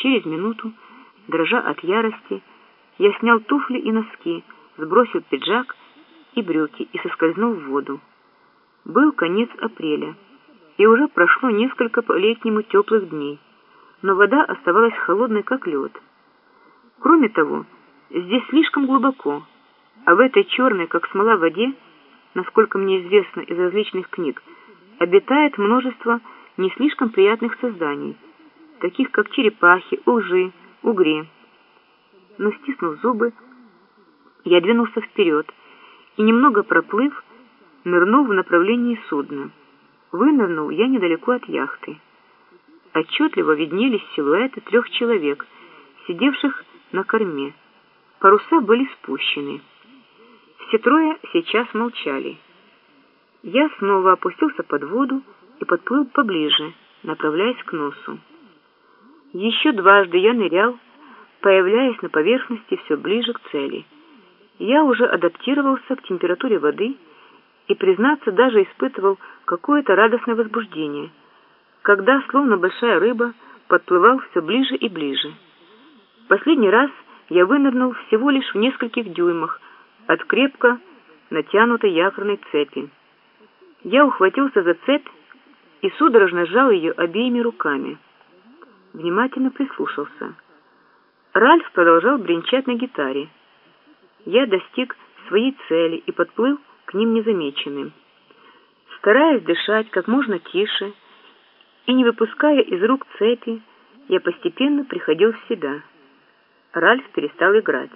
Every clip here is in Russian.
Через минуту, дрожа от ярости, я снял туфли и носки, сбросил пиджак и брюки и соскользнул в воду. Был конец апреля, и уже прошло несколько по-летнему теплых дней, но вода оставалась холодной, как лед. Кроме того, здесь слишком глубоко, а в этой черной, как смола, воде, насколько мне известно из различных книг, обитает множество не слишком приятных созданий, таких как черепахи, ужи, угри. Но, стиснув зубы, я двинулся вперед и, немного проплыв, нырнул в направлении судна. Вынырнул я недалеко от яхты. Отчетливо виднелись силуэты трех человек, сидевших на корме. Паруса были спущены. Все трое сейчас молчали. Я снова опустился под воду и подплыл поближе, направляясь к носу. Еще дважды я нырял, появляясь на поверхности все ближе к цели. Я уже адаптировался к температуре воды и, признаться, даже испытывал какое-то радостное возбуждение, когда, словно большая рыба, подплывал все ближе и ближе. Последний раз я вынырнул всего лишь в нескольких дюймах от крепко натянутой якорной цепи. Я ухватился за цепь и судорожно сжал ее обеими руками. Внимательно прислушался. Ральф продолжал бренчать на гитаре. Я достиг своей цели и подплыл к ним незамеченным. Стараясь дышать как можно тише и не выпуская из рук цепи, я постепенно приходил в себя. Ральф перестал играть.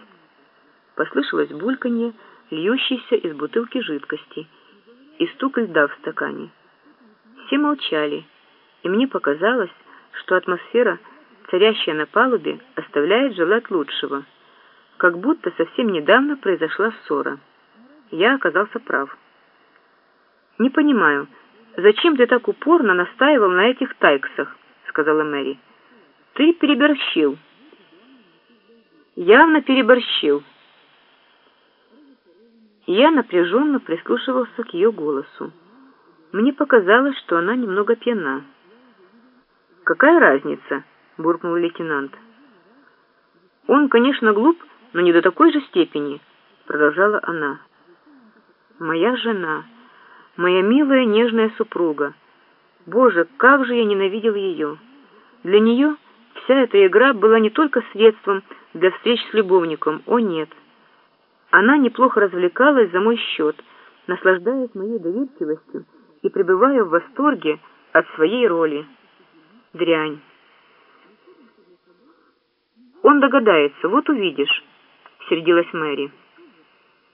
Послышалось бульканье, льющейся из бутылки жидкости, и стук льда в стакане. Все молчали, и мне показалось, что атмосфера, царящая на палубе, оставляет желать лучшего, как будто совсем недавно произошла ссора. Я оказался прав. «Не понимаю, зачем ты так упорно настаивал на этих тайксах?» — сказала Мэри. «Ты переборщил». «Явно переборщил». Я напряженно прислушивался к ее голосу. Мне показалось, что она немного пьяна. «Какая разница?» — буркнул лейтенант. «Он, конечно, глуп, но не до такой же степени», — продолжала она. «Моя жена, моя милая нежная супруга. Боже, как же я ненавидел ее! Для нее вся эта игра была не только средством для встреч с любовником, о нет!» Она неплохо развлекалась за мой счет, наслаждаясь моей доверчивостью и пребывая в восторге от своей роли. Дрянь. Он догадается, вот увидишь, — сердилась Мэри.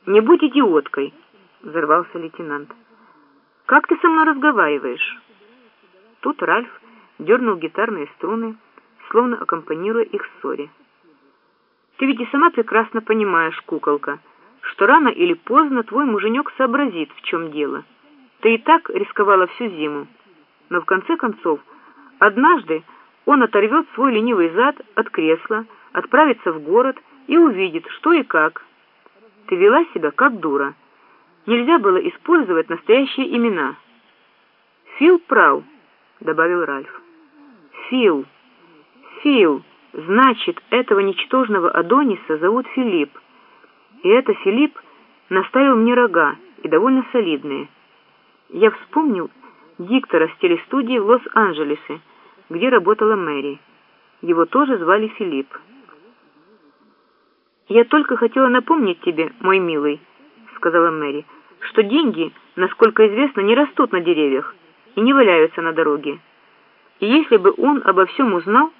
«Не будь идиоткой!» — взорвался лейтенант. «Как ты со мной разговариваешь?» Тут Ральф дернул гитарные струны, словно аккомпанируя их ссоре. «Ты ведь и сама прекрасно понимаешь, куколка, — что рано или поздно твой муженек сообразит, в чем дело. Ты и так рисковала всю зиму. Но в конце концов, однажды он оторвет свой ленивый зад от кресла, отправится в город и увидит, что и как. Ты вела себя как дура. Нельзя было использовать настоящие имена. «Фил прав», — добавил Ральф. «Фил, Фил, значит, этого ничтожного Адониса зовут Филипп. И это Филипп наставил мне рога, и довольно солидные. Я вспомнил диктора с телестудии в Лос-Анджелесе, где работала Мэри. Его тоже звали Филипп. «Я только хотела напомнить тебе, мой милый», — сказала Мэри, «что деньги, насколько известно, не растут на деревьях и не валяются на дороге. И если бы он обо всем узнал,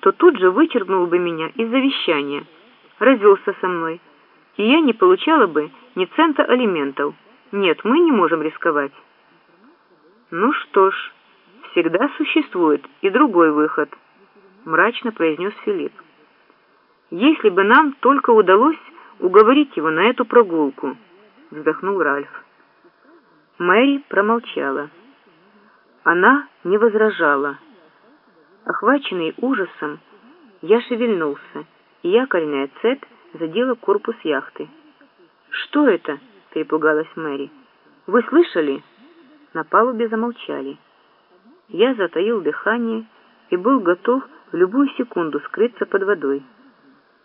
то тут же вычеркнул бы меня из завещания, развелся со мной» и я не получала бы ни цента алиментов. Нет, мы не можем рисковать. Ну что ж, всегда существует и другой выход, мрачно произнес Филипп. Если бы нам только удалось уговорить его на эту прогулку, вздохнул Ральф. Мэри промолчала. Она не возражала. Охваченный ужасом, я шевельнулся, и якорная цепь задела корпус яхты. «Что это?» — перепугалась Мэри. «Вы слышали?» На палубе замолчали. Я затаил дыхание и был готов в любую секунду скрыться под водой.